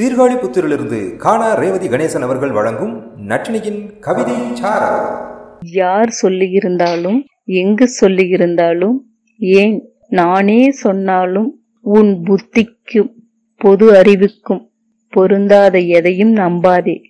சீர்காழி புத்திரிலிருந்து காணா ரேவதி கணேசன் அவர்கள் வழங்கும் நட்டினியின் கவிதை சாரா யார் சொல்லியிருந்தாலும் எங்கு சொல்லியிருந்தாலும் ஏன் நானே சொன்னாலும் உன் புத்திக்கும் பொது அறிவுக்கும் பொருந்தாத எதையும் நம்பாதே.